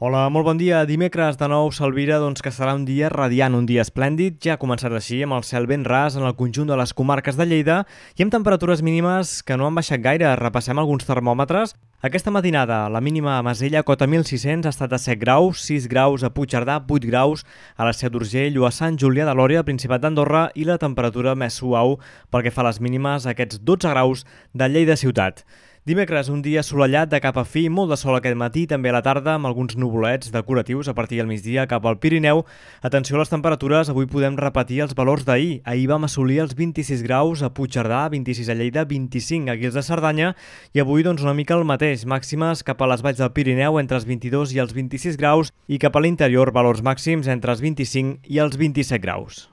Hola, molt bon dia. Dimecres de nou s'alvira doncs, que serà un dia radiant, un dia esplèndid. Ja ha començat així, amb el cel ben ras en el conjunt de les comarques de Lleida i amb temperatures mínimes que no han baixat gaire. Repassem alguns termòmetres. Aquesta matinada, la mínima a Masella, cota 1.600, ha estat a 7 graus, 6 graus a Puigcerdà, 8 graus a la Seu d'Urgell o a Sant Julià de Lòria, Principat d'Andorra, i la temperatura més suau pel que fa a les mínimes, aquests 12 graus de Lleida ciutat. Dimecres, un dia assolellat de cap a fi, molt de sol aquest matí, també a la tarda, amb alguns nuvolets decoratius a partir del migdia cap al Pirineu. Atenció a les temperatures, avui podem repetir els valors d'ahir. Ahir vam assolir els 26 graus a Puigcerdà, 26 a Lleida, 25 a Guils de Cerdanya, i avui doncs una mica el mateix, màximes cap a les valls del Pirineu entre els 22 i els 26 graus, i cap a l'interior valors màxims entre els 25 i els 27 graus.